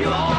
有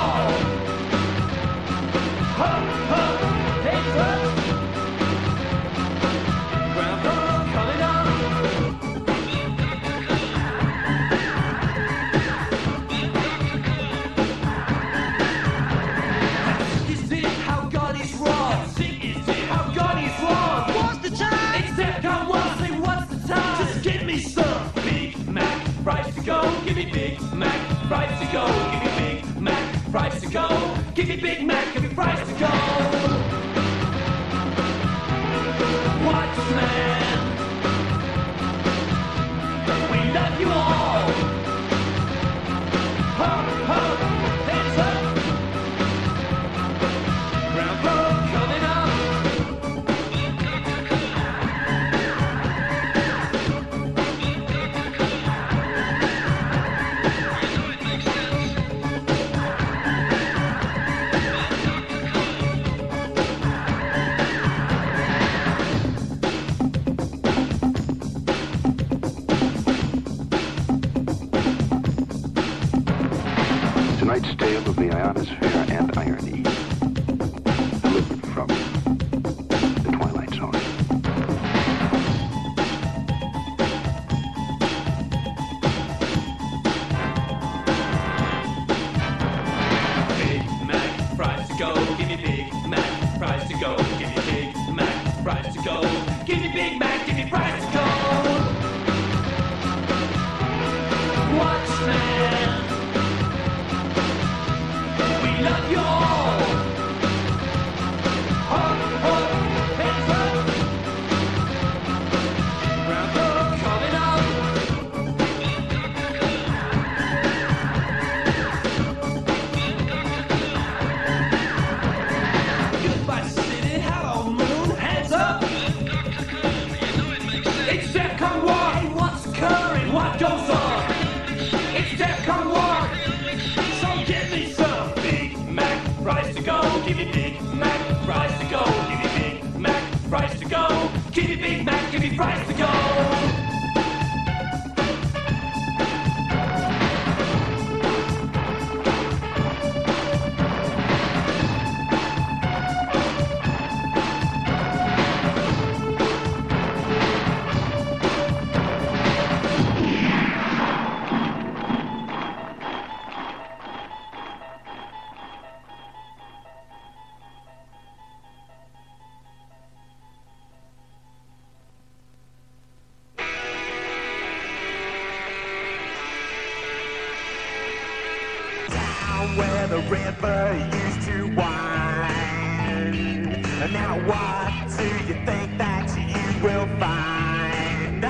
Now what do you think that you will find?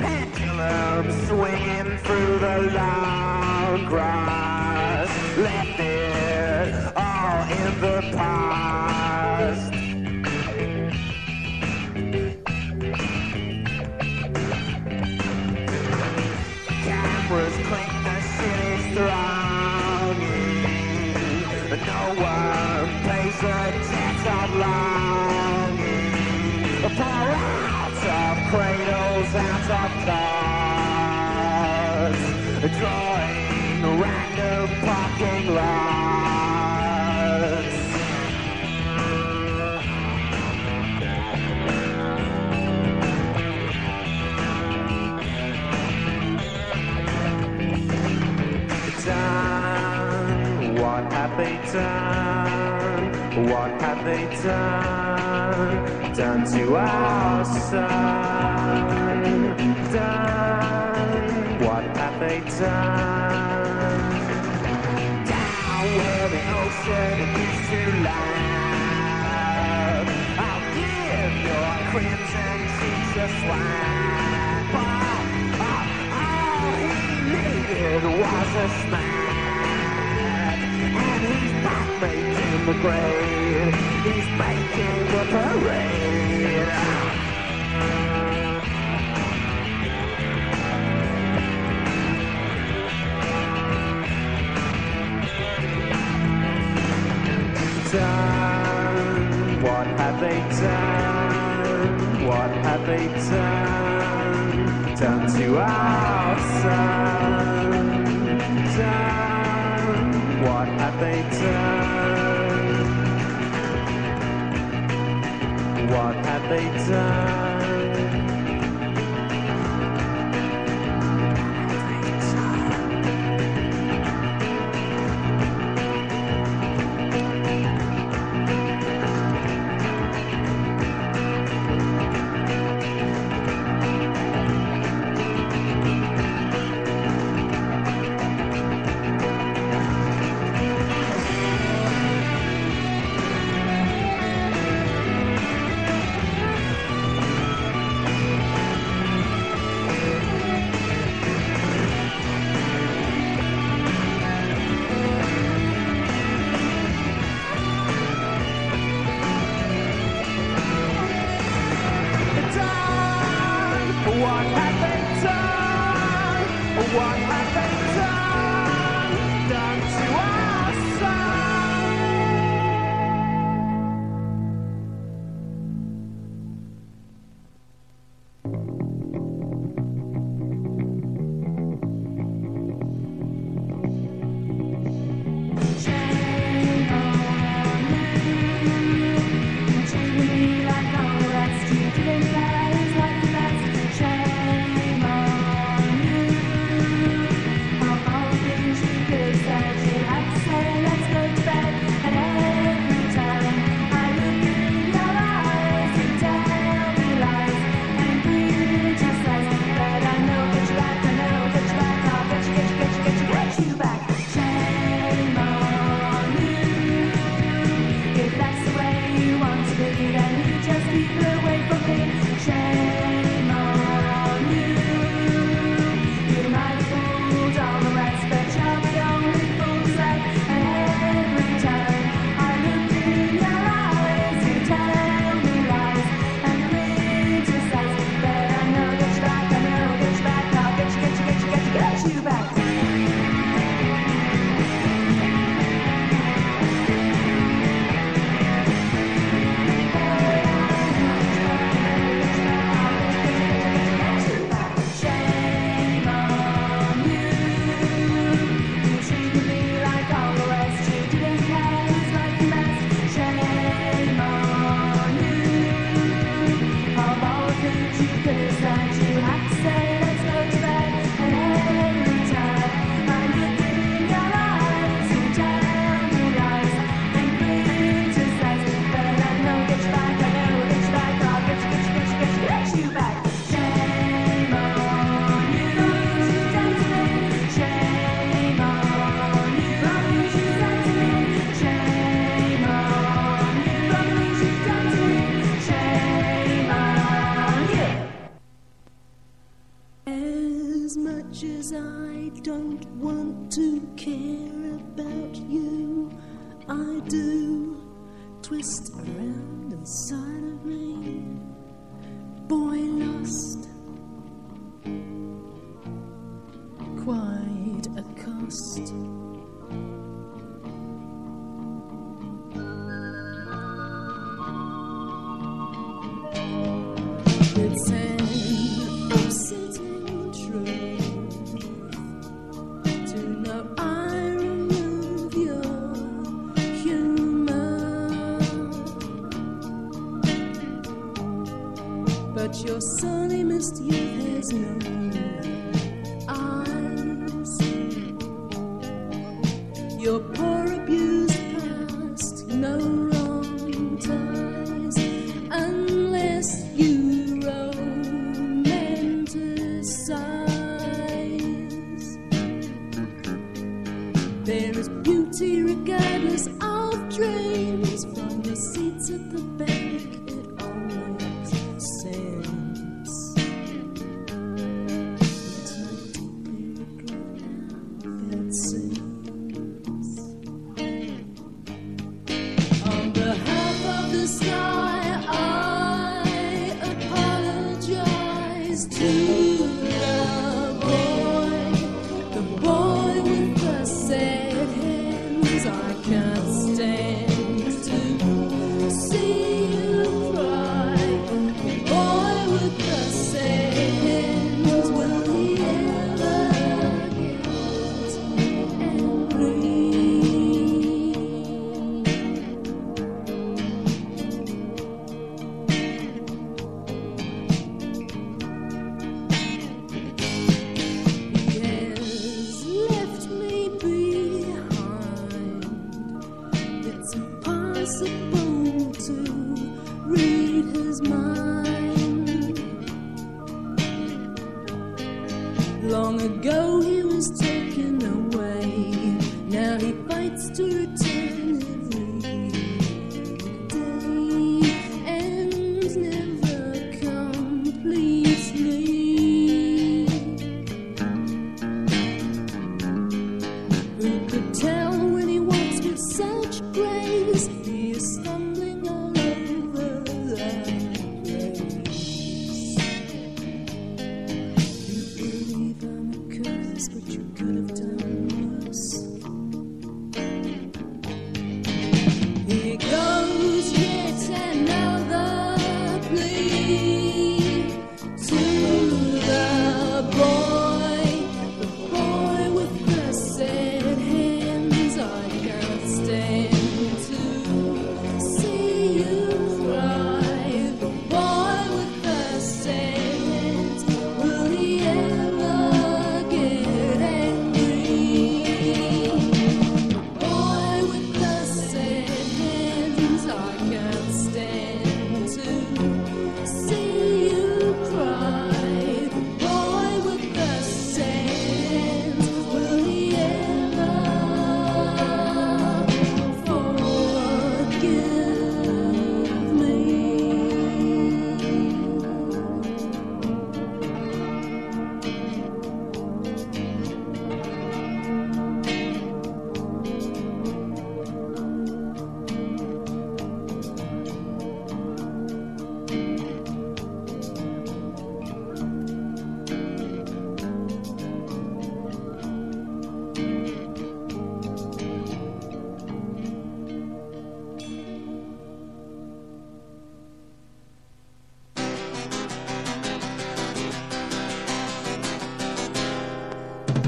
Pendulum swinging through the light. What have they done? Done to our son? Done. What have they done? Down where the ocean is too loud. I'll give your crimson cheeks a swipe. But all he needed was a smile making the grade. He's making the parade. done? What have they done? What have they done? Done to our son. Done. What have they done? lay down. There is beauty regardless of dreams from the seats at the back.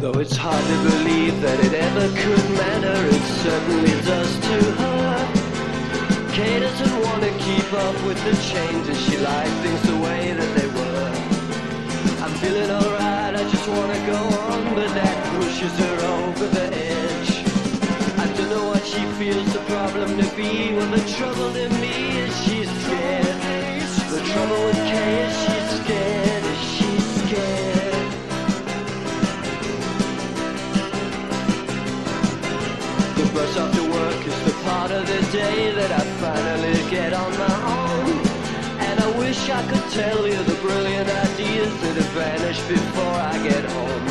Though it's hard to believe that it ever could matter, it certainly does to her. Kay doesn't want to keep up with the changes, she likes things the way that they were. I'm feeling alright, I just want to go on, but that pushes her over the edge. I don't know what she feels the problem to be, well the trouble to me is she's scared. The trouble with Kay Bus after work is the part of the day that I finally get on my own. And I wish I could tell you the brilliant ideas that have vanished before I get home.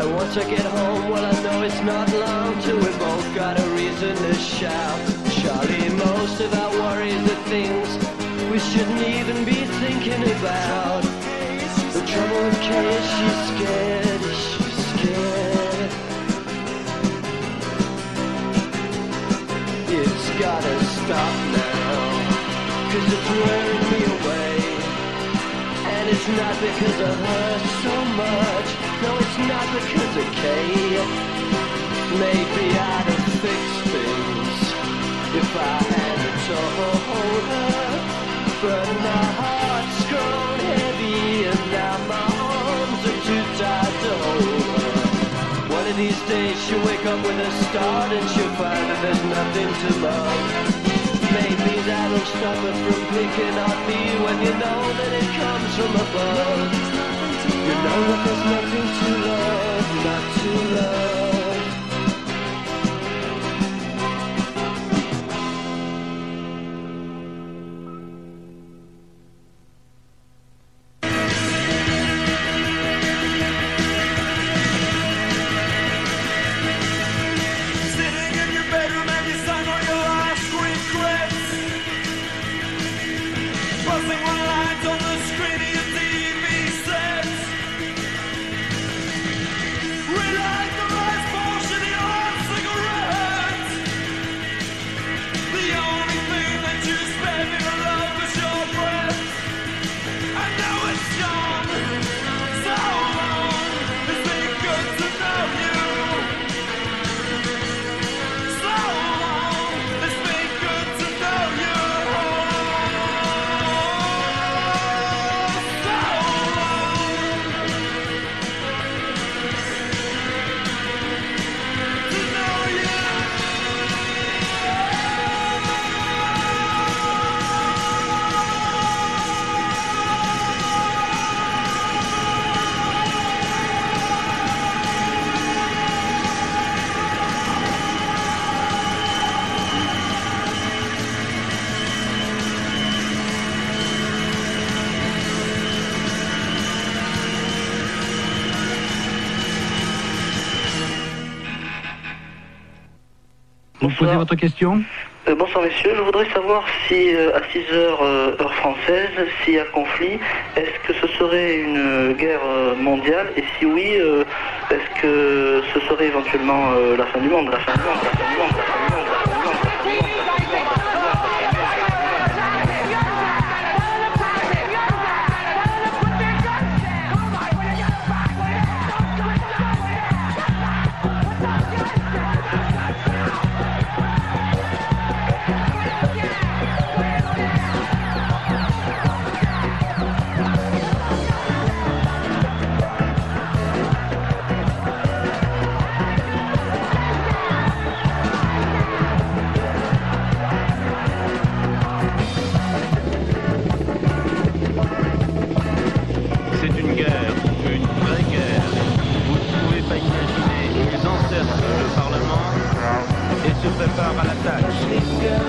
And once I get home, well, I know it's not long till we both got a reason to shout. Charlie, most of our worries are things we shouldn't even be thinking about. The trouble Kay is she's scared, gotta stop now, cause it's wearing me away. And it's not because of hurt so much, no, it's not because of Kay. Maybe I'd have fixed things if I had told her. But my One of these days she'll wake up with a start and she'll find that there's nothing to love. Maybe that'll stop her from picking on me when you know that it comes from above. You know that there's nothing to love, not to love. Vous bonsoir. posez votre question euh, Bonsoir monsieur, je voudrais savoir si euh, à 6 heures euh, heure française, s'il y a conflit, est-ce que ce serait une guerre mondiale? Et si oui, est-ce que ce serait éventuellement la fin du monde, la fin du monde, la fin du monde, la fin du monde? Préparent à l'attaque. En